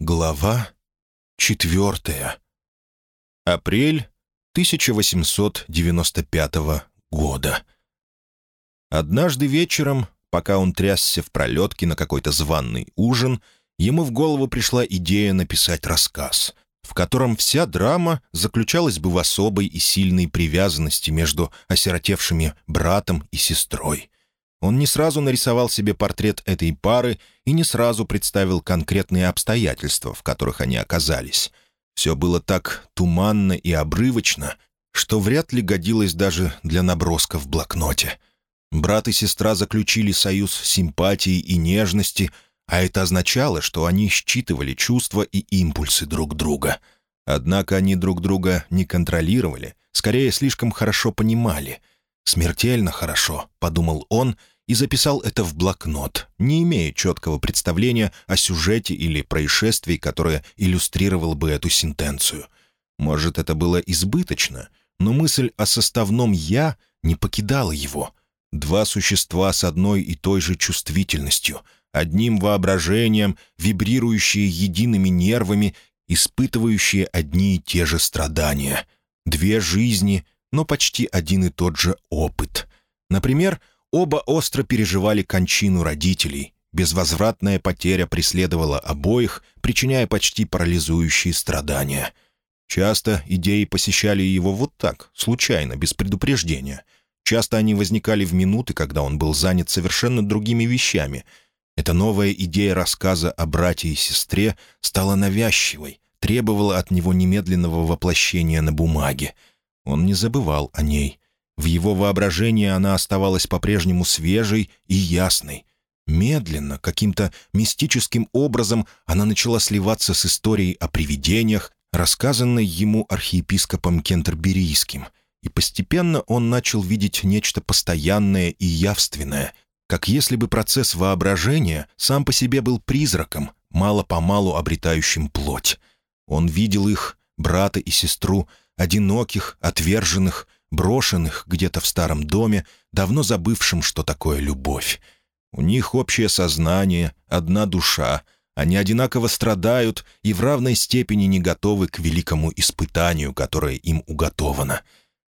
Глава четвертая. Апрель 1895 года. Однажды вечером, пока он трясся в пролетке на какой-то званный ужин, ему в голову пришла идея написать рассказ, в котором вся драма заключалась бы в особой и сильной привязанности между осиротевшими братом и сестрой — он не сразу нарисовал себе портрет этой пары и не сразу представил конкретные обстоятельства, в которых они оказались. Все было так туманно и обрывочно, что вряд ли годилось даже для наброска в блокноте. Брат и сестра заключили союз симпатии и нежности, а это означало, что они считывали чувства и импульсы друг друга. Однако они друг друга не контролировали, скорее слишком хорошо понимали — «Смертельно хорошо», — подумал он и записал это в блокнот, не имея четкого представления о сюжете или происшествии, которое иллюстрировало бы эту сентенцию. Может, это было избыточно, но мысль о составном «я» не покидала его. Два существа с одной и той же чувствительностью, одним воображением, вибрирующие едиными нервами, испытывающие одни и те же страдания. Две жизни — но почти один и тот же опыт. Например, оба остро переживали кончину родителей. Безвозвратная потеря преследовала обоих, причиняя почти парализующие страдания. Часто идеи посещали его вот так, случайно, без предупреждения. Часто они возникали в минуты, когда он был занят совершенно другими вещами. Эта новая идея рассказа о брате и сестре стала навязчивой, требовала от него немедленного воплощения на бумаге — он не забывал о ней. В его воображении она оставалась по-прежнему свежей и ясной. Медленно, каким-то мистическим образом она начала сливаться с историей о привидениях, рассказанной ему архиепископом Кентерберийским, и постепенно он начал видеть нечто постоянное и явственное, как если бы процесс воображения сам по себе был призраком, мало-помалу обретающим плоть. Он видел их, брата и сестру, одиноких, отверженных, брошенных где-то в старом доме, давно забывшим, что такое любовь. У них общее сознание, одна душа, они одинаково страдают и в равной степени не готовы к великому испытанию, которое им уготовано.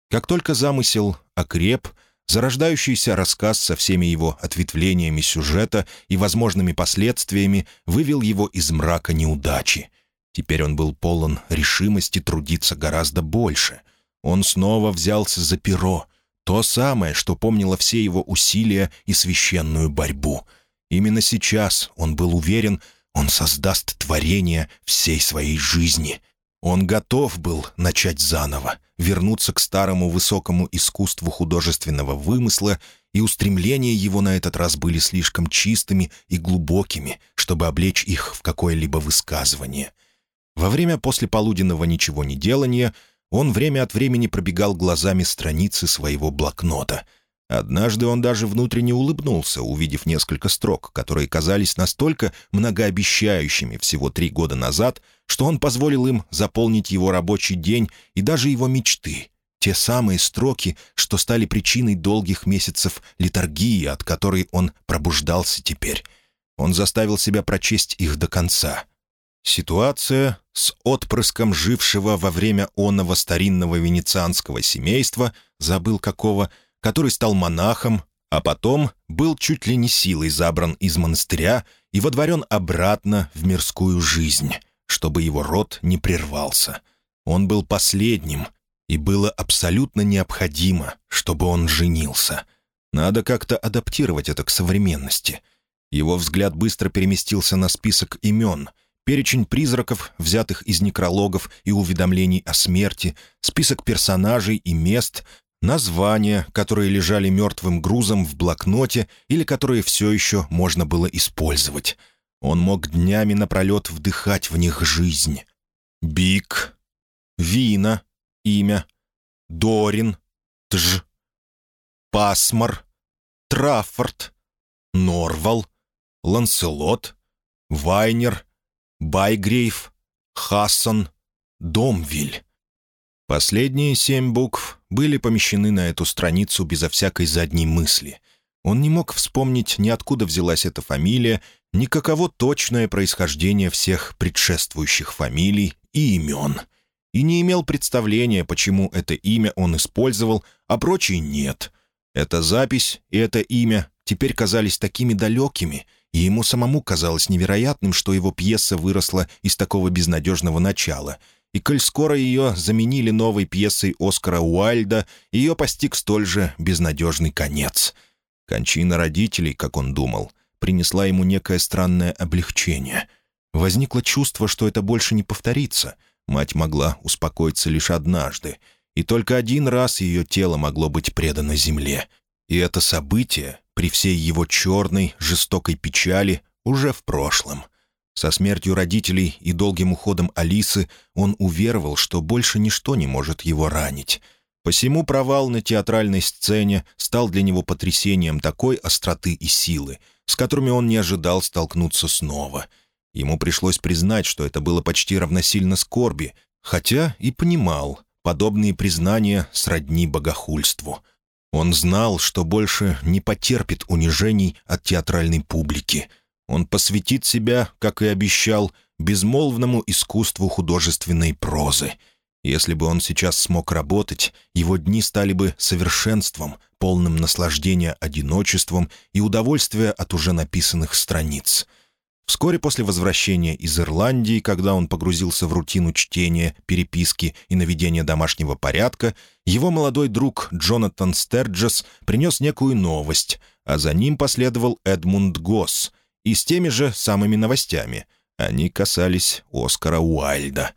Как только замысел окреп, зарождающийся рассказ со всеми его ответвлениями сюжета и возможными последствиями вывел его из мрака неудачи — Теперь он был полон решимости трудиться гораздо больше. Он снова взялся за перо, то самое, что помнило все его усилия и священную борьбу. Именно сейчас он был уверен, он создаст творение всей своей жизни. Он готов был начать заново, вернуться к старому высокому искусству художественного вымысла, и устремления его на этот раз были слишком чистыми и глубокими, чтобы облечь их в какое-либо высказывание — во время послеполуденного ничего не делания он время от времени пробегал глазами страницы своего блокнота. Однажды он даже внутренне улыбнулся, увидев несколько строк, которые казались настолько многообещающими всего три года назад, что он позволил им заполнить его рабочий день и даже его мечты. Те самые строки, что стали причиной долгих месяцев литургии, от которой он пробуждался теперь. Он заставил себя прочесть их до конца. Ситуация с отпрыском жившего во время оного старинного венецианского семейства, забыл какого, который стал монахом, а потом был чуть ли не силой забран из монастыря и водворен обратно в мирскую жизнь, чтобы его род не прервался. Он был последним, и было абсолютно необходимо, чтобы он женился. Надо как-то адаптировать это к современности. Его взгляд быстро переместился на список имен — перечень призраков, взятых из некрологов и уведомлений о смерти, список персонажей и мест, названия, которые лежали мертвым грузом в блокноте или которые все еще можно было использовать. Он мог днями напролет вдыхать в них жизнь. Бик, Вина, имя, Дорин, Тж, Пасмар, Траффорд, Норвал, Ланселот, Вайнер — Байгрейв, Хассон, Домвиль. Последние семь букв были помещены на эту страницу безо всякой задней мысли. Он не мог вспомнить, ни откуда взялась эта фамилия, никаково точное происхождение всех предшествующих фамилий и имен. И не имел представления, почему это имя он использовал, а прочие нет. Эта запись и это имя теперь казались такими далекими, и ему самому казалось невероятным, что его пьеса выросла из такого безнадежного начала — и коль скоро ее заменили новой пьесой Оскара Уайльда, ее постиг столь же безнадежный конец. Кончина родителей, как он думал, принесла ему некое странное облегчение. Возникло чувство, что это больше не повторится. Мать могла успокоиться лишь однажды, и только один раз ее тело могло быть предано земле. И это событие, при всей его черной, жестокой печали, уже в прошлом — со смертью родителей и долгим уходом Алисы он уверовал, что больше ничто не может его ранить. Посему провал на театральной сцене стал для него потрясением такой остроты и силы, с которыми он не ожидал столкнуться снова. Ему пришлось признать, что это было почти равносильно скорби, хотя и понимал, подобные признания сродни богохульству. Он знал, что больше не потерпит унижений от театральной публики — он посвятит себя, как и обещал, безмолвному искусству художественной прозы. Если бы он сейчас смог работать, его дни стали бы совершенством, полным наслаждения одиночеством и удовольствия от уже написанных страниц. Вскоре после возвращения из Ирландии, когда он погрузился в рутину чтения, переписки и наведения домашнего порядка, его молодой друг Джонатан Стерджес принес некую новость, а за ним последовал Эдмунд Госс — и с теми же самыми новостями. Они касались Оскара Уайльда.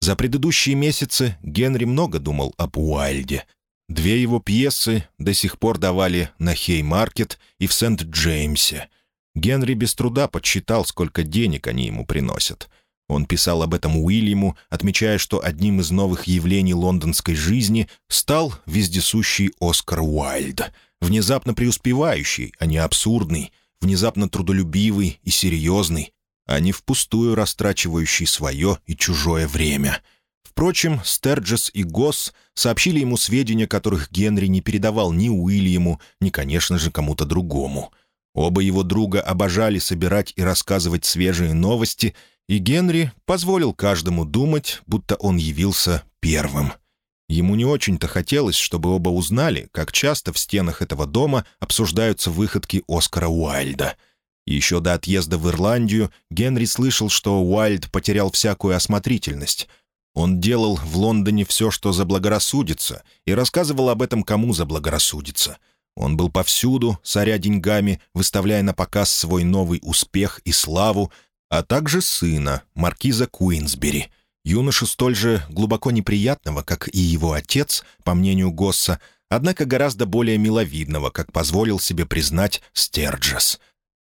За предыдущие месяцы Генри много думал об Уайльде. Две его пьесы до сих пор давали на Хей-маркет и в Сент-Джеймсе. Генри без труда подсчитал, сколько денег они ему приносят. Он писал об этом Уильяму, отмечая, что одним из новых явлений лондонской жизни стал вездесущий Оскар Уайльд, внезапно преуспевающий, а не абсурдный, внезапно трудолюбивый и серьезный, а не впустую растрачивающий свое и чужое время. Впрочем, Стерджес и Госс сообщили ему сведения, которых Генри не передавал ни Уильяму, ни, конечно же, кому-то другому. Оба его друга обожали собирать и рассказывать свежие новости, и Генри позволил каждому думать, будто он явился первым — Ему не очень-то хотелось, чтобы оба узнали, как часто в стенах этого дома обсуждаются выходки Оскара Уайльда. Еще до отъезда в Ирландию Генри слышал, что Уайльд потерял всякую осмотрительность. Он делал в Лондоне все, что заблагорассудится, и рассказывал об этом кому заблагорассудится. Он был повсюду, соря деньгами, выставляя на показ свой новый успех и славу, а также сына, маркиза Куинсбери — Юношу столь же глубоко неприятного, как и его отец, по мнению Госса, однако гораздо более миловидного, как позволил себе признать Стерджес.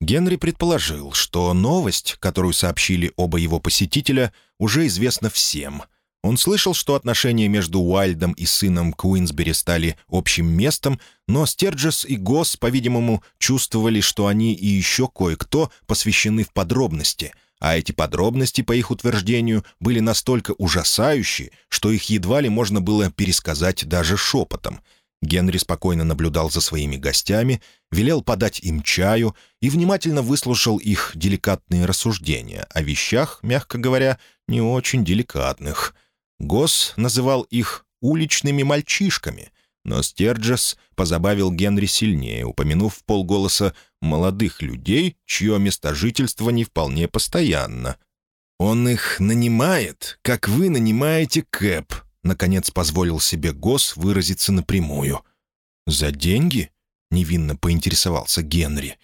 Генри предположил, что новость, которую сообщили оба его посетителя, уже известна всем. Он слышал, что отношения между Уайльдом и сыном Куинсбери стали общим местом, но Стерджес и Госс, по-видимому, чувствовали, что они и еще кое-кто посвящены в подробности — а эти подробности, по их утверждению, были настолько ужасающие, что их едва ли можно было пересказать даже шепотом. Генри спокойно наблюдал за своими гостями, велел подать им чаю и внимательно выслушал их деликатные рассуждения о вещах, мягко говоря, не очень деликатных. Гос называл их «уличными мальчишками», но Стерджес позабавил Генри сильнее, упомянув в полголоса молодых людей, чье место жительства не вполне постоянно. «Он их нанимает, как вы нанимаете Кэп», — наконец позволил себе Гос выразиться напрямую. «За деньги?» — невинно поинтересовался Генри.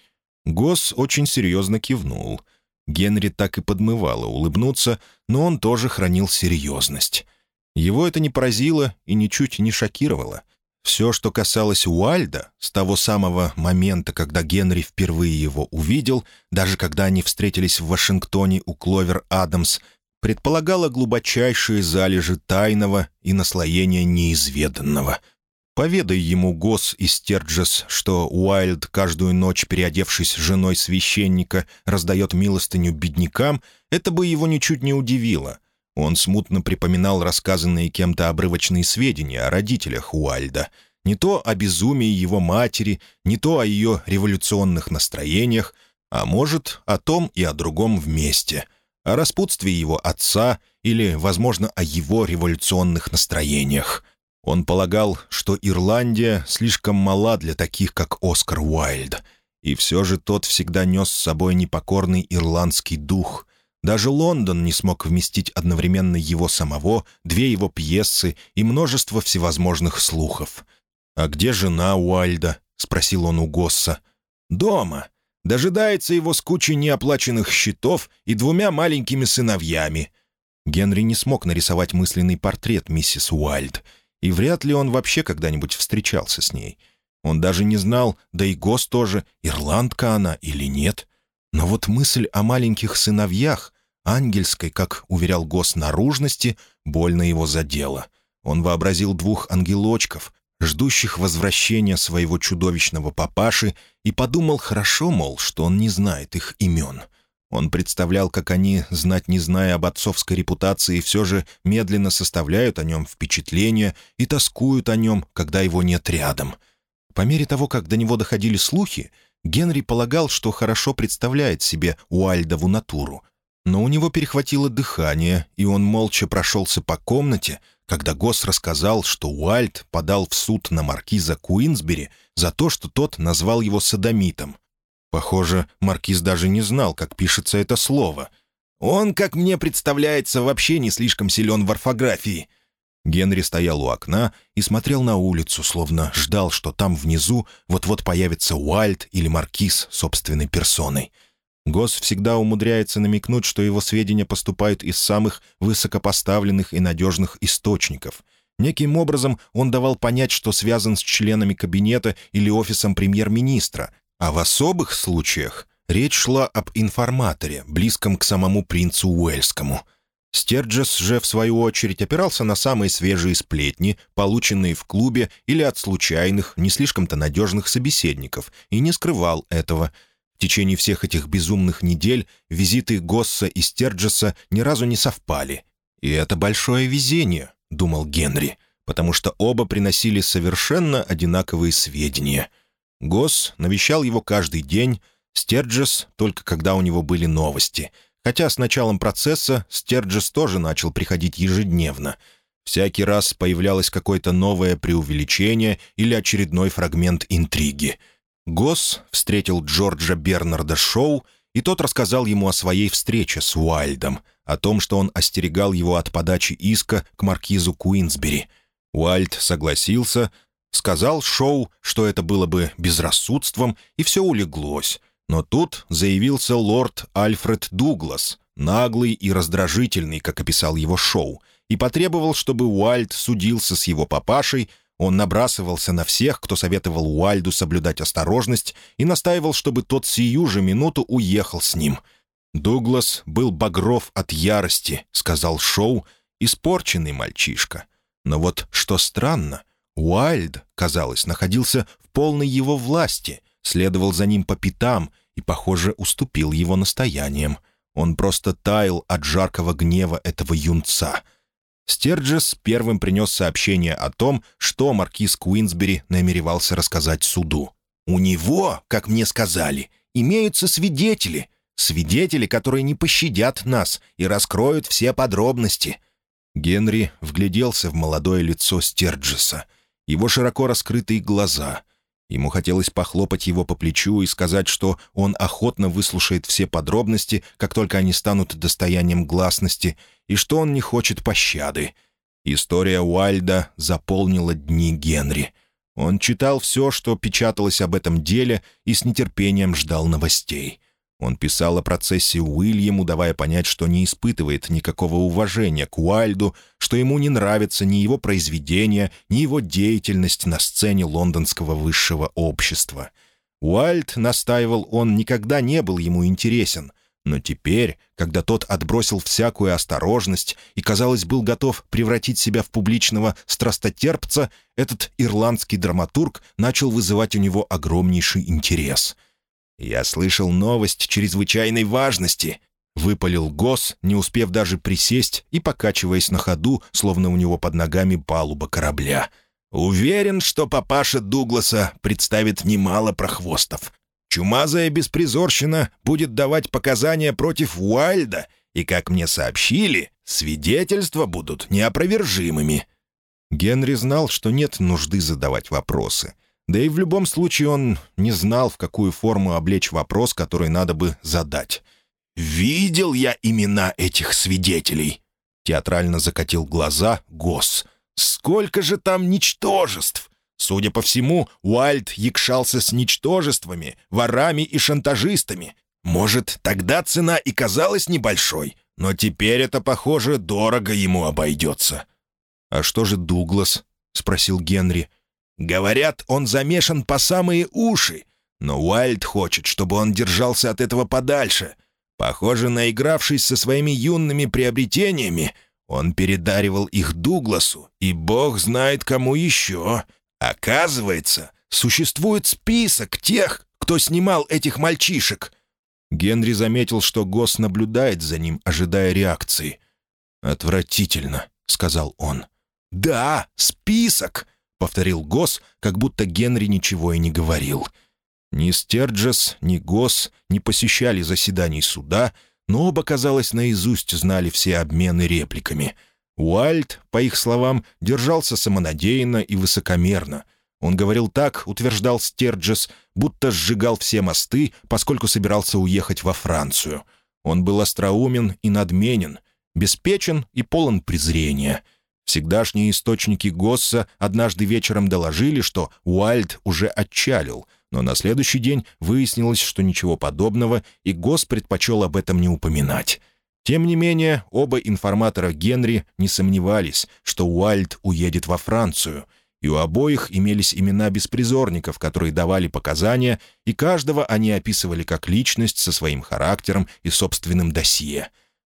Гос очень серьезно кивнул. Генри так и подмывало улыбнуться, но он тоже хранил серьезность. Его это не поразило и ничуть не шокировало. Все, что касалось Уальда, с того самого момента, когда Генри впервые его увидел, даже когда они встретились в Вашингтоне у Кловер Адамс, предполагало глубочайшие залежи тайного и наслоения неизведанного. Поведай ему Гос и Стерджес, что Уайлд, каждую ночь переодевшись женой священника, раздает милостыню беднякам, это бы его ничуть не удивило — он смутно припоминал рассказанные кем-то обрывочные сведения о родителях Уальда. Не то о безумии его матери, не то о ее революционных настроениях. А может, о том и о другом вместе. О распутстве его отца или, возможно, о его революционных настроениях. Он полагал, что Ирландия слишком мала для таких, как Оскар Уайльд. И все же тот всегда нес с собой непокорный ирландский дух. Даже Лондон не смог вместить одновременно его самого, две его пьесы и множество всевозможных слухов. «А где жена Уайльда?» — спросил он у Госса. «Дома. Дожидается его с кучей неоплаченных счетов и двумя маленькими сыновьями». Генри не смог нарисовать мысленный портрет миссис Уайльд — и вряд ли он вообще когда-нибудь встречался с ней. Он даже не знал, да и Гос тоже, ирландка она или нет. Но вот мысль о маленьких сыновьях, ангельской, как уверял Гос, наружности, больно его задела. Он вообразил двух ангелочков, ждущих возвращения своего чудовищного папаши, и подумал хорошо, мол, что он не знает их имен. Он представлял, как они, знать не зная об отцовской репутации, все же медленно составляют о нем впечатление и тоскуют о нем, когда его нет рядом. По мере того, как до него доходили слухи, Генри полагал, что хорошо представляет себе Уальдову натуру. Но у него перехватило дыхание, и он молча прошелся по комнате, когда Госс рассказал, что Уальд подал в суд на маркиза Куинсбери за то, что тот назвал его садомитом, Похоже, маркиз даже не знал, как пишется это слово. Он, как мне представляется, вообще не слишком силен в орфографии. Генри стоял у окна и смотрел на улицу, словно ждал, что там внизу вот-вот появится Уальд или маркиз собственной персоной. Гос всегда умудряется намекнуть, что его сведения поступают из самых высокопоставленных и надежных источников. Неким образом он давал понять, что связан с членами кабинета или офисом премьер-министра, а в особых случаях речь шла об информаторе, близком к самому принцу Уэльскому. Стерджес же, в свою очередь, опирался на самые свежие сплетни, полученные в клубе или от случайных, не слишком-то надежных собеседников, и не скрывал этого. В течение всех этих безумных недель визиты Госса и Стерджеса ни разу не совпали. «И это большое везение», — думал Генри, потому что оба приносили совершенно одинаковые сведения — Гос навещал его каждый день, Стерджес только когда у него были новости. Хотя с началом процесса Стерджес тоже начал приходить ежедневно. Всякий раз появлялось какое-то новое преувеличение или очередной фрагмент интриги. Гос встретил Джорджа Бернарда Шоу, и тот рассказал ему о своей встрече с Уайльдом, о том, что он остерегал его от подачи иска к маркизу Куинсбери. Уайльд согласился, Сказал Шоу, что это было бы безрассудством, и все улеглось. Но тут заявился лорд Альфред Дуглас, наглый и раздражительный, как описал его Шоу, и потребовал, чтобы Уальд судился с его папашей, он набрасывался на всех, кто советовал Уальду соблюдать осторожность, и настаивал, чтобы тот сию же минуту уехал с ним. «Дуглас был багров от ярости», — сказал Шоу, — «испорченный мальчишка». Но вот что странно — Уайльд, казалось, находился в полной его власти, следовал за ним по пятам и, похоже, уступил его настояниям. Он просто таял от жаркого гнева этого юнца. Стерджес первым принес сообщение о том, что маркиз Куинсбери намеревался рассказать суду. «У него, как мне сказали, имеются свидетели, свидетели, которые не пощадят нас и раскроют все подробности». Генри вгляделся в молодое лицо Стерджеса — его широко раскрытые глаза. Ему хотелось похлопать его по плечу и сказать, что он охотно выслушает все подробности, как только они станут достоянием гласности, и что он не хочет пощады. История Уайльда заполнила дни Генри. Он читал все, что печаталось об этом деле, и с нетерпением ждал новостей. Он писал о процессе Уильяму, давая понять, что не испытывает никакого уважения к Уайльду, что ему не нравятся ни его произведения, ни его деятельность на сцене лондонского высшего общества. Уайльд, настаивал он, никогда не был ему интересен, но теперь, когда тот отбросил всякую осторожность и, казалось, был готов превратить себя в публичного страстотерпца, этот ирландский драматург начал вызывать у него огромнейший интерес — «Я слышал новость чрезвычайной важности», — выпалил Гос, не успев даже присесть и покачиваясь на ходу, словно у него под ногами палуба корабля. «Уверен, что папаша Дугласа представит немало прохвостов. Чумазая беспризорщина будет давать показания против Уайльда, и, как мне сообщили, свидетельства будут неопровержимыми». Генри знал, что нет нужды задавать вопросы. Да и в любом случае он не знал, в какую форму облечь вопрос, который надо бы задать. «Видел я имена этих свидетелей!» Театрально закатил глаза Гос. «Сколько же там ничтожеств! Судя по всему, Уайльд якшался с ничтожествами, ворами и шантажистами. Может, тогда цена и казалась небольшой, но теперь это, похоже, дорого ему обойдется». «А что же Дуглас?» — спросил Генри. «Говорят, он замешан по самые уши, но Уайльд хочет, чтобы он держался от этого подальше. Похоже, наигравшись со своими юными приобретениями, он передаривал их Дугласу, и бог знает кому еще. Оказывается, существует список тех, кто снимал этих мальчишек». Генри заметил, что Гос наблюдает за ним, ожидая реакции. «Отвратительно», — сказал он. «Да, список», — повторил Гос, как будто Генри ничего и не говорил. Ни Стерджес, ни Гос не посещали заседаний суда, но оба, казалось, наизусть знали все обмены репликами — Уальд, по их словам, держался самонадеянно и высокомерно. Он говорил так, утверждал Стерджес, будто сжигал все мосты, поскольку собирался уехать во Францию. Он был остроумен и надменен, беспечен и полон презрения. Всегдашние источники Госса однажды вечером доложили, что Уальд уже отчалил, но на следующий день выяснилось, что ничего подобного, и Госс предпочел об этом не упоминать. Тем не менее, оба информатора Генри не сомневались, что Уальд уедет во Францию, и у обоих имелись имена беспризорников, которые давали показания, и каждого они описывали как личность со своим характером и собственным досье.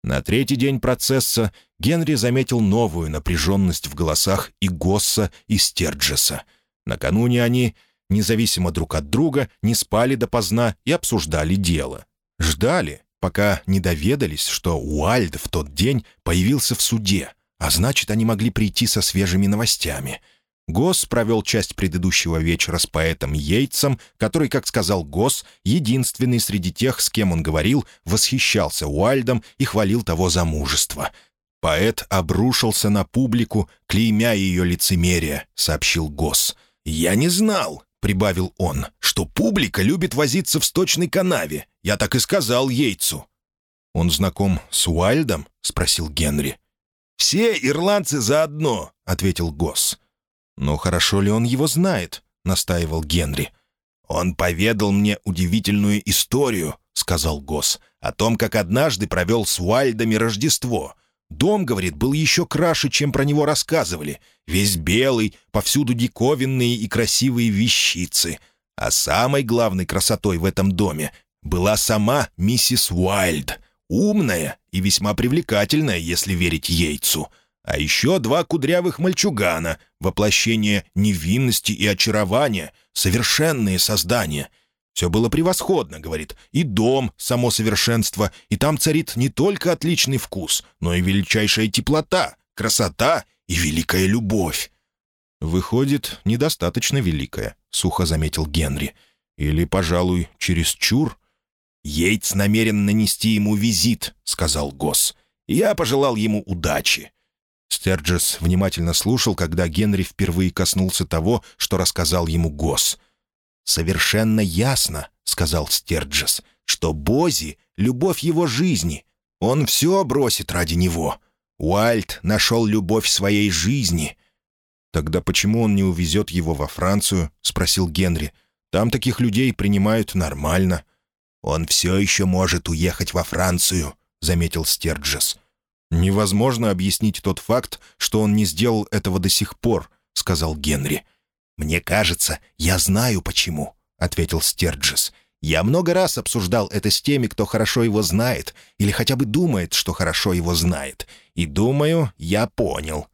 На третий день процесса Генри заметил новую напряженность в голосах и Госса, и Стерджеса. Накануне они, независимо друг от друга, не спали допоздна и обсуждали дело. Ждали, пока не доведались, что Уальд в тот день появился в суде, а значит, они могли прийти со свежими новостями. Гос провел часть предыдущего вечера с поэтом Йейтсом, который, как сказал Гос, единственный среди тех, с кем он говорил, восхищался Уальдом и хвалил того за мужество. Поэт обрушился на публику, клеймя ее лицемерие, сообщил Гос. «Я не знал, прибавил он, — «что публика любит возиться в сточной канаве. Я так и сказал Ейцу». «Он знаком с Уайльдом?» — спросил Генри. «Все ирландцы заодно», — ответил Госс. «Но хорошо ли он его знает?» — настаивал Генри. «Он поведал мне удивительную историю», — сказал Госс, «о том, как однажды провел с Уайльдами Рождество. Дом, говорит, был еще краше, чем про него рассказывали. Весь белый, повсюду диковинные и красивые вещицы. А самой главной красотой в этом доме была сама миссис Уайльд. Умная и весьма привлекательная, если верить яйцу. А еще два кудрявых мальчугана, воплощение невинности и очарования, совершенные создания — все было превосходно, говорит, и дом — само совершенство, и там царит не только отличный вкус, но и величайшая теплота, красота и великая любовь. «Выходит, недостаточно великая», — сухо заметил Генри. «Или, пожалуй, чересчур?» «Йейтс намерен нанести ему визит», — сказал Госс. «Я пожелал ему удачи». Стерджес внимательно слушал, когда Генри впервые коснулся того, что рассказал ему Госс. «Совершенно ясно», — сказал Стерджес, — «что Бози — любовь его жизни. Он все бросит ради него. Уальт нашел любовь своей жизни». «Тогда почему он не увезет его во Францию?» — спросил Генри. «Там таких людей принимают нормально». «Он все еще может уехать во Францию», — заметил Стерджес. «Невозможно объяснить тот факт, что он не сделал этого до сих пор», — сказал Генри. «Мне кажется, я знаю почему», — ответил Стерджес. «Я много раз обсуждал это с теми, кто хорошо его знает, или хотя бы думает, что хорошо его знает. И думаю, я понял».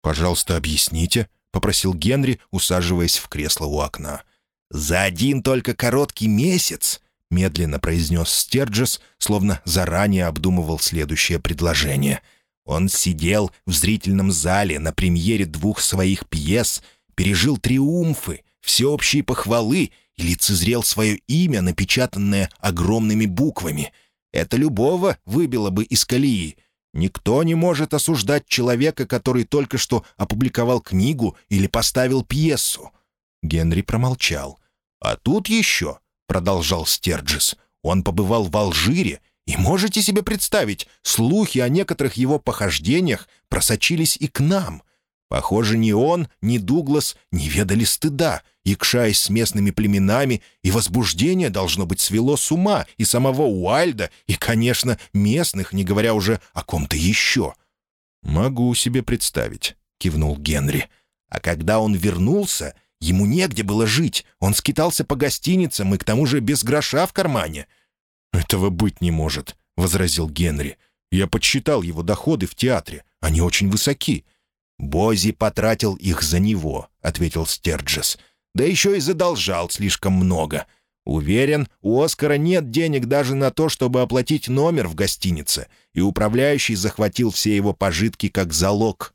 «Пожалуйста, объясните», — попросил Генри, усаживаясь в кресло у окна. «За один только короткий месяц», — медленно произнес Стерджес, словно заранее обдумывал следующее предложение. Он сидел в зрительном зале на премьере двух своих пьес — пережил триумфы, всеобщие похвалы и лицезрел свое имя, напечатанное огромными буквами. Это любого выбило бы из колеи. Никто не может осуждать человека, который только что опубликовал книгу или поставил пьесу. Генри промолчал. «А тут еще», — продолжал Стерджис, — «он побывал в Алжире, и можете себе представить, слухи о некоторых его похождениях просочились и к нам. Похоже, ни он, ни Дуглас не ведали стыда, якшаясь с местными племенами, и возбуждение, должно быть, свело с ума и самого Уайльда, и, конечно, местных, не говоря уже о ком-то еще. «Могу себе представить», — кивнул Генри. «А когда он вернулся, ему негде было жить, он скитался по гостиницам и к тому же без гроша в кармане». «Этого быть не может», — возразил Генри. «Я подсчитал его доходы в театре, они очень высоки». «Бози потратил их за него», — ответил Стерджес. «Да еще и задолжал слишком много. Уверен, у Оскара нет денег даже на то, чтобы оплатить номер в гостинице, и управляющий захватил все его пожитки как залог».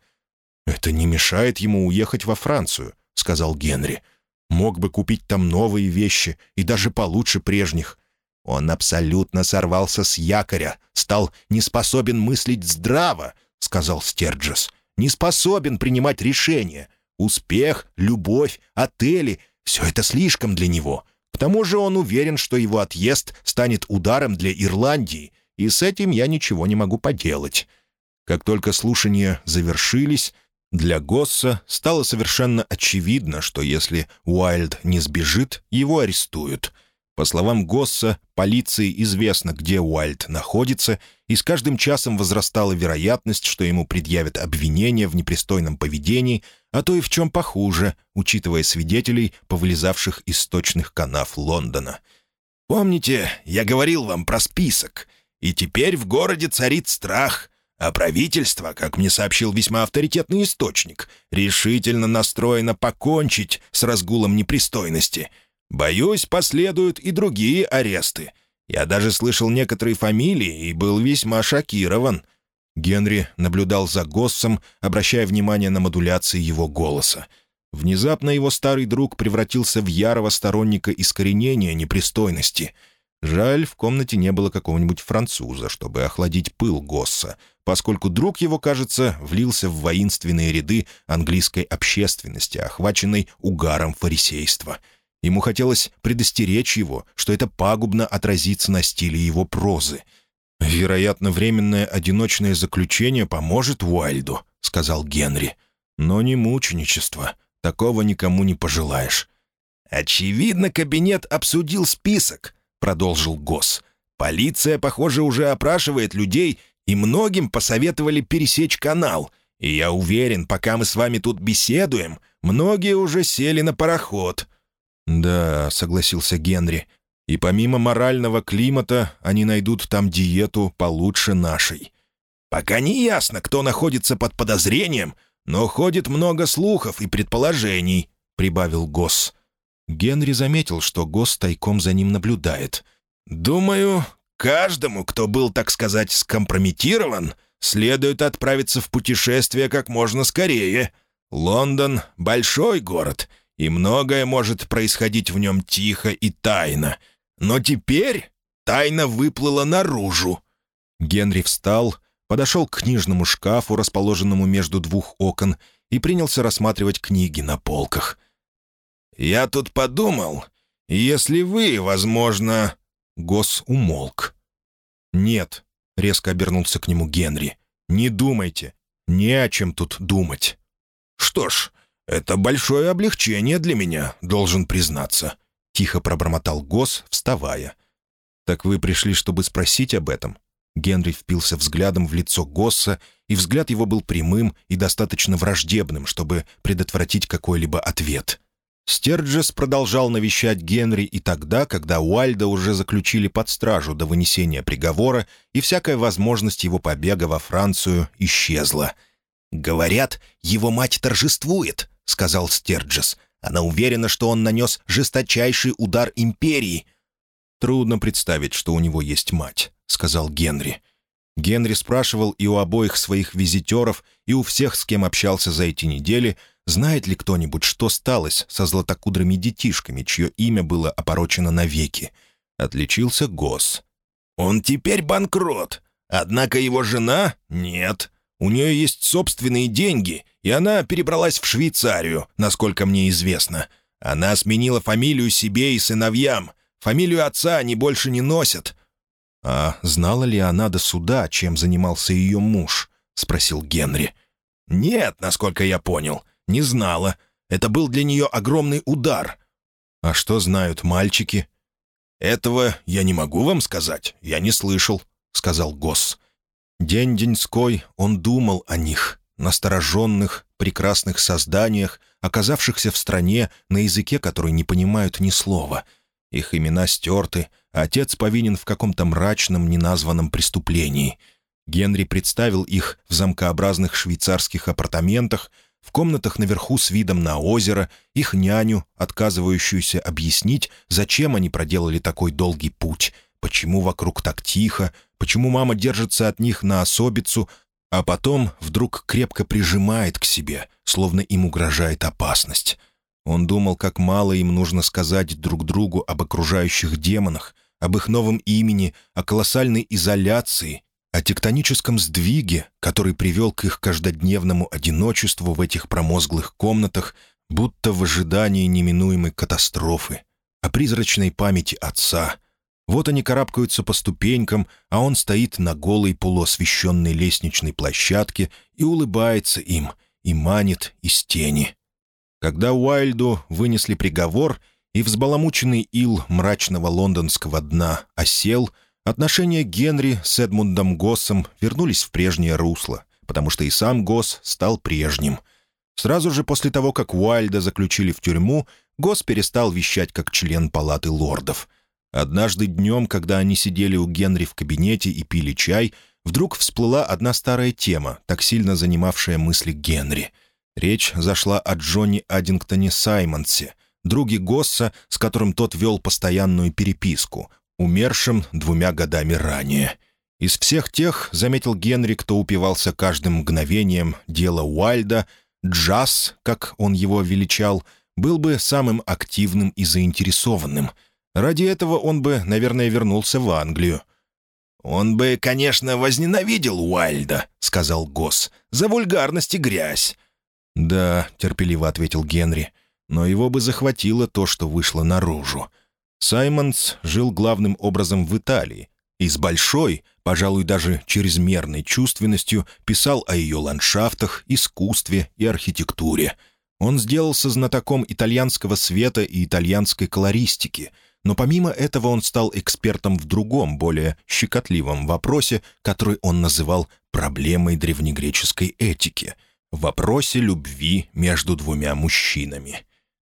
«Это не мешает ему уехать во Францию», — сказал Генри. «Мог бы купить там новые вещи, и даже получше прежних. Он абсолютно сорвался с якоря, стал неспособен мыслить здраво», — сказал Стерджес не способен принимать решения. Успех, любовь, отели — все это слишком для него. К тому же он уверен, что его отъезд станет ударом для Ирландии, и с этим я ничего не могу поделать. Как только слушания завершились, для Госса стало совершенно очевидно, что если Уайльд не сбежит, его арестуют — по словам Госса, полиции известно, где Уайльд находится, и с каждым часом возрастала вероятность, что ему предъявят обвинение в непристойном поведении, а то и в чем похуже, учитывая свидетелей, повылезавших из сточных канав Лондона. «Помните, я говорил вам про список, и теперь в городе царит страх». А правительство, как мне сообщил весьма авторитетный источник, решительно настроено покончить с разгулом непристойности — Боюсь, последуют и другие аресты. Я даже слышал некоторые фамилии и был весьма шокирован». Генри наблюдал за Госсом, обращая внимание на модуляции его голоса. Внезапно его старый друг превратился в ярого сторонника искоренения непристойности. Жаль, в комнате не было какого-нибудь француза, чтобы охладить пыл Госса, поскольку друг его, кажется, влился в воинственные ряды английской общественности, охваченной угаром фарисейства — Ему хотелось предостеречь его, что это пагубно отразится на стиле его прозы. «Вероятно, временное одиночное заключение поможет Уайльду», — сказал Генри. «Но не мученичество. Такого никому не пожелаешь». «Очевидно, кабинет обсудил список», — продолжил Госс. «Полиция, похоже, уже опрашивает людей, и многим посоветовали пересечь канал. И я уверен, пока мы с вами тут беседуем, многие уже сели на пароход. «Да», — согласился Генри. «И помимо морального климата они найдут там диету получше нашей». «Пока не ясно, кто находится под подозрением, но ходит много слухов и предположений», — прибавил Госс. Генри заметил, что Госс тайком за ним наблюдает. «Думаю, каждому, кто был, так сказать, скомпрометирован, следует отправиться в путешествие как можно скорее. Лондон — большой город, и многое может происходить в нем тихо и тайно. Но теперь тайна выплыла наружу». Генри встал, подошел к книжному шкафу, расположенному между двух окон, и принялся рассматривать книги на полках. «Я тут подумал, если вы, возможно...» Гос умолк. «Нет», — резко обернулся к нему Генри, — «не думайте, не о чем тут думать». «Что ж, «Это большое облегчение для меня, должен признаться», — тихо пробормотал Гос, вставая. «Так вы пришли, чтобы спросить об этом?» Генри впился взглядом в лицо Госса, и взгляд его был прямым и достаточно враждебным, чтобы предотвратить какой-либо ответ. Стерджес продолжал навещать Генри и тогда, когда Уальда уже заключили под стражу до вынесения приговора, и всякая возможность его побега во Францию исчезла. «Говорят, его мать торжествует», — сказал Стерджес. «Она уверена, что он нанес жесточайший удар империи». «Трудно представить, что у него есть мать», — сказал Генри. Генри спрашивал и у обоих своих визитеров, и у всех, с кем общался за эти недели, знает ли кто-нибудь, что сталось со златокудрыми детишками, чье имя было опорочено навеки. Отличился Гос. «Он теперь банкрот, однако его жена — нет. У нее есть собственные деньги, и она перебралась в Швейцарию, насколько мне известно. Она сменила фамилию себе и сыновьям. Фамилию отца они больше не носят». «А знала ли она до суда, чем занимался ее муж?» — спросил Генри. «Нет, насколько я понял, не знала. Это был для нее огромный удар». «А что знают мальчики?» «Этого я не могу вам сказать, я не слышал», — сказал Госс. День-деньской он думал о них, настороженных, прекрасных созданиях, оказавшихся в стране, на языке которой не понимают ни слова. Их имена стерты, отец повинен в каком-то мрачном, неназванном преступлении. Генри представил их в замкообразных швейцарских апартаментах, в комнатах наверху с видом на озеро, их няню, отказывающуюся объяснить, зачем они проделали такой долгий путь, почему вокруг так тихо, почему мама держится от них на особицу, а потом вдруг крепко прижимает к себе, словно им угрожает опасность. Он думал, как мало им нужно сказать друг другу об окружающих демонах, об их новом имени, о колоссальной изоляции, о тектоническом сдвиге, который привел к их каждодневному одиночеству в этих промозглых комнатах, будто в ожидании неминуемой катастрофы, о призрачной памяти отца — вот они карабкаются по ступенькам, а он стоит на голой полуосвещенной лестничной площадке и улыбается им, и манит из тени. Когда Уайльду вынесли приговор, и взбаламученный ил мрачного лондонского дна осел, отношения Генри с Эдмундом Госсом вернулись в прежнее русло, потому что и сам Госс стал прежним. Сразу же после того, как Уайльда заключили в тюрьму, Госс перестал вещать как член палаты лордов — Однажды днем, когда они сидели у Генри в кабинете и пили чай, вдруг всплыла одна старая тема, так сильно занимавшая мысли Генри. Речь зашла о Джонни Аддингтоне Саймонсе, друге Госса, с которым тот вел постоянную переписку, умершим двумя годами ранее. Из всех тех, заметил Генри, кто упивался каждым мгновением дела Уайльда, джаз, как он его величал, был бы самым активным и заинтересованным — Ради этого он бы, наверное, вернулся в Англию. «Он бы, конечно, возненавидел Уайльда», — сказал Госс, — «за вульгарность и грязь». «Да», — терпеливо ответил Генри, — «но его бы захватило то, что вышло наружу. Саймонс жил главным образом в Италии и с большой, пожалуй, даже чрезмерной чувственностью писал о ее ландшафтах, искусстве и архитектуре. Он сделался знатоком итальянского света и итальянской колористики — но помимо этого он стал экспертом в другом, более щекотливом вопросе, который он называл «проблемой древнегреческой этики» — вопросе любви между двумя мужчинами.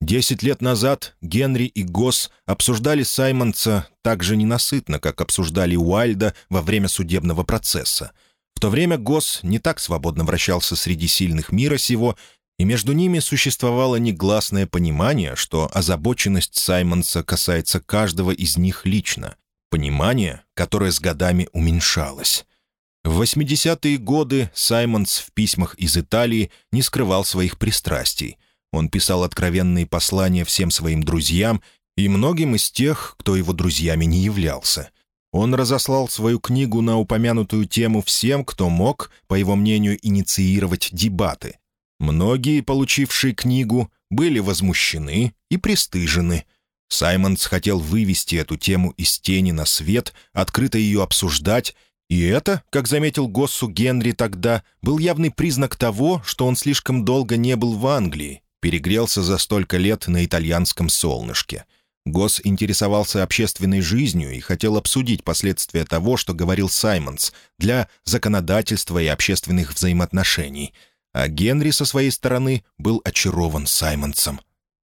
Десять лет назад Генри и Госс обсуждали Саймонса так же ненасытно, как обсуждали Уайльда во время судебного процесса. В то время Госс не так свободно вращался среди сильных мира сего и между ними существовало негласное понимание, что озабоченность Саймонса касается каждого из них лично, понимание, которое с годами уменьшалось. В 80-е годы Саймонс в письмах из Италии не скрывал своих пристрастий. Он писал откровенные послания всем своим друзьям и многим из тех, кто его друзьями не являлся. Он разослал свою книгу на упомянутую тему всем, кто мог, по его мнению, инициировать дебаты, Многие, получившие книгу, были возмущены и пристыжены. Саймонс хотел вывести эту тему из тени на свет, открыто ее обсуждать, и это, как заметил Госсу Генри тогда, был явный признак того, что он слишком долго не был в Англии, перегрелся за столько лет на итальянском солнышке. Госс интересовался общественной жизнью и хотел обсудить последствия того, что говорил Саймонс, для законодательства и общественных взаимоотношений — а Генри со своей стороны был очарован Саймонсом.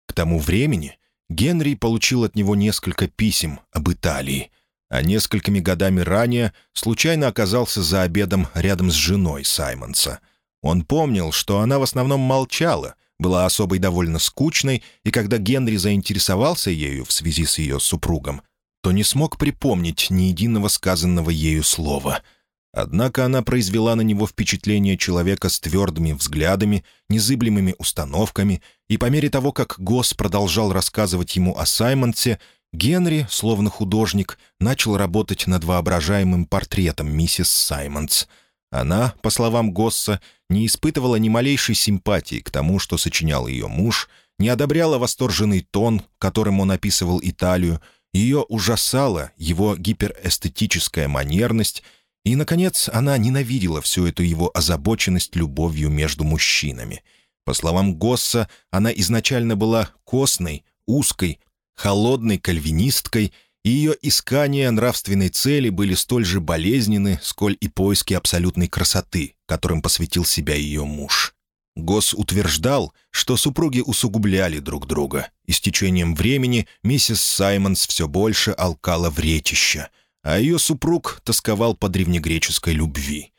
К тому времени Генри получил от него несколько писем об Италии, а несколькими годами ранее случайно оказался за обедом рядом с женой Саймонса. Он помнил, что она в основном молчала, была особой довольно скучной, и когда Генри заинтересовался ею в связи с ее супругом, то не смог припомнить ни единого сказанного ею слова — Однако она произвела на него впечатление человека с твердыми взглядами, незыблемыми установками, и по мере того, как Госс продолжал рассказывать ему о Саймонсе, Генри, словно художник, начал работать над воображаемым портретом миссис Саймонс. Она, по словам Госса, не испытывала ни малейшей симпатии к тому, что сочинял ее муж, не одобряла восторженный тон, которым он описывал Италию, ее ужасала его гиперэстетическая манерность — и, наконец, она ненавидела всю эту его озабоченность любовью между мужчинами. По словам Госса, она изначально была костной, узкой, холодной кальвинисткой, и ее искания нравственной цели были столь же болезненны, сколь и поиски абсолютной красоты, которым посвятил себя ее муж. Госс утверждал, что супруги усугубляли друг друга, и с течением времени миссис Саймонс все больше алкала в речища — а ее супруг тосковал по древнегреческой любви.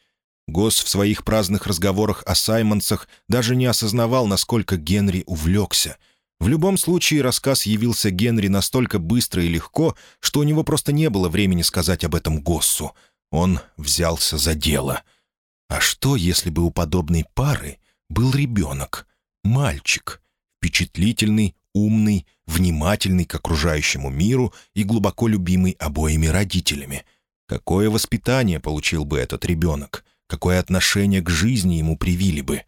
Гос в своих праздных разговорах о Саймонсах даже не осознавал, насколько Генри увлекся. В любом случае, рассказ явился Генри настолько быстро и легко, что у него просто не было времени сказать об этом Госсу. Он взялся за дело. А что, если бы у подобной пары был ребенок, мальчик, впечатлительный, умный, внимательный к окружающему миру и глубоко любимый обоими родителями. Какое воспитание получил бы этот ребенок? Какое отношение к жизни ему привили бы?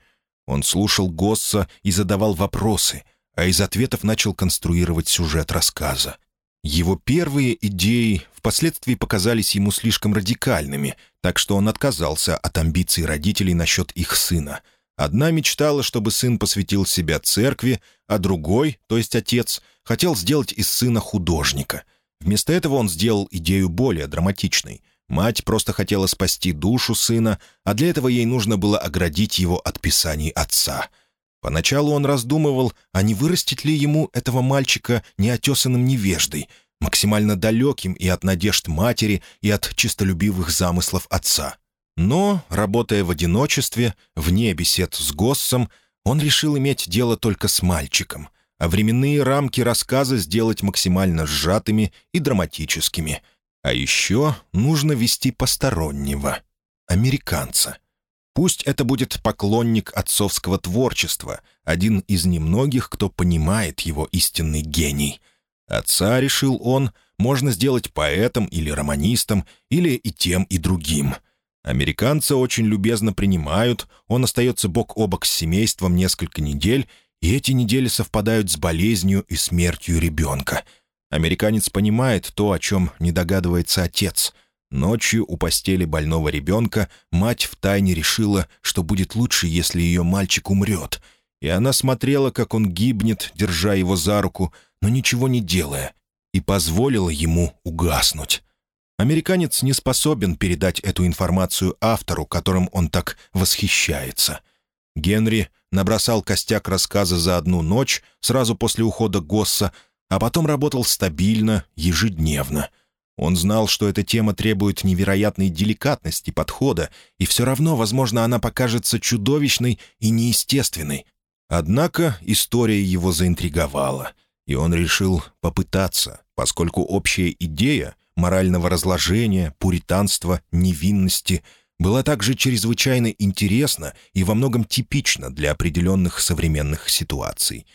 Он слушал Госса и задавал вопросы, а из ответов начал конструировать сюжет рассказа. Его первые идеи впоследствии показались ему слишком радикальными, так что он отказался от амбиций родителей насчет их сына — Одна мечтала, чтобы сын посвятил себя церкви, а другой, то есть отец, хотел сделать из сына художника. Вместо этого он сделал идею более драматичной. Мать просто хотела спасти душу сына, а для этого ей нужно было оградить его от писаний отца. Поначалу он раздумывал, а не вырастить ли ему этого мальчика неотесанным невеждой, максимально далеким и от надежд матери, и от чистолюбивых замыслов отца. Но, работая в одиночестве, вне бесед с Госсом, он решил иметь дело только с мальчиком, а временные рамки рассказа сделать максимально сжатыми и драматическими. А еще нужно вести постороннего, американца. Пусть это будет поклонник отцовского творчества, один из немногих, кто понимает его истинный гений. Отца, решил он, можно сделать поэтом или романистом, или и тем, и другим — Американца очень любезно принимают, он остается бок о бок с семейством несколько недель, и эти недели совпадают с болезнью и смертью ребенка. Американец понимает то, о чем не догадывается отец. Ночью у постели больного ребенка мать втайне решила, что будет лучше, если ее мальчик умрет. И она смотрела, как он гибнет, держа его за руку, но ничего не делая, и позволила ему угаснуть. Американец не способен передать эту информацию автору, которым он так восхищается. Генри набросал костяк рассказа за одну ночь, сразу после ухода Госса, а потом работал стабильно, ежедневно. Он знал, что эта тема требует невероятной деликатности подхода, и все равно, возможно, она покажется чудовищной и неестественной. Однако история его заинтриговала, и он решил попытаться, поскольку общая идея морального разложения, пуританства, невинности, была также чрезвычайно интересна и во многом типична для определенных современных ситуаций.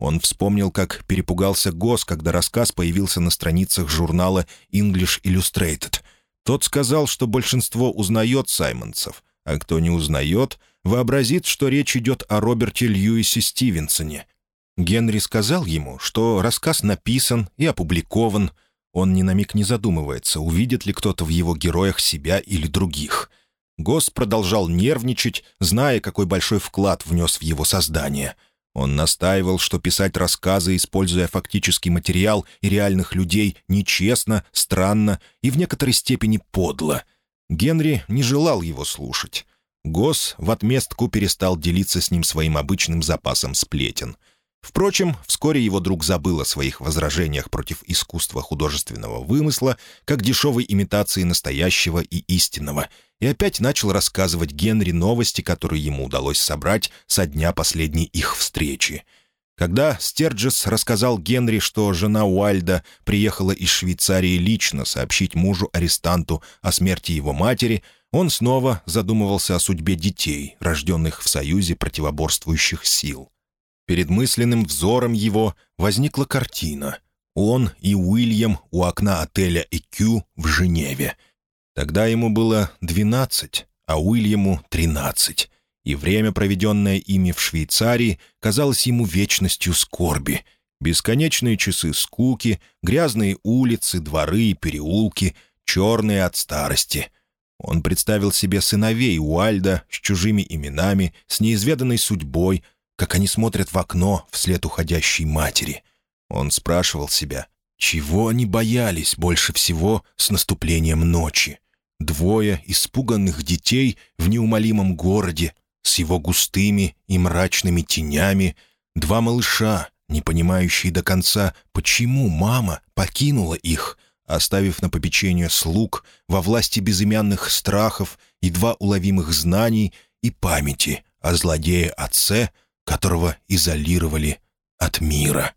Он вспомнил, как перепугался Гос, когда рассказ появился на страницах журнала English Illustrated. Тот сказал, что большинство узнает Саймонсов, а кто не узнает, вообразит, что речь идет о Роберте Льюисе Стивенсоне. Генри сказал ему, что рассказ написан и опубликован, он ни на миг не задумывается, увидит ли кто-то в его героях себя или других. Гос продолжал нервничать, зная, какой большой вклад внес в его создание. Он настаивал, что писать рассказы, используя фактический материал и реальных людей, нечестно, странно и в некоторой степени подло. Генри не желал его слушать. Гос в отместку перестал делиться с ним своим обычным запасом сплетен — Впрочем, вскоре его друг забыл о своих возражениях против искусства художественного вымысла, как дешевой имитации настоящего и истинного, и опять начал рассказывать Генри новости, которые ему удалось собрать со дня последней их встречи. Когда Стерджес рассказал Генри, что жена Уальда приехала из Швейцарии лично сообщить мужу-арестанту о смерти его матери, он снова задумывался о судьбе детей, рожденных в союзе противоборствующих сил. Перед мысленным взором его возникла картина. Он и Уильям у окна отеля «Экю» в Женеве. Тогда ему было 12, а Уильяму — 13, и время, проведенное ими в Швейцарии, казалось ему вечностью скорби. Бесконечные часы скуки, грязные улицы, дворы и переулки, черные от старости — он представил себе сыновей Уальда с чужими именами, с неизведанной судьбой, как они смотрят в окно вслед уходящей матери. Он спрашивал себя, чего они боялись больше всего с наступлением ночи. Двое испуганных детей в неумолимом городе, с его густыми и мрачными тенями, два малыша, не понимающие до конца, почему мама покинула их — оставив на попечение слуг во власти безымянных страхов, едва уловимых знаний и памяти о злодее-отце, которого изолировали от мира.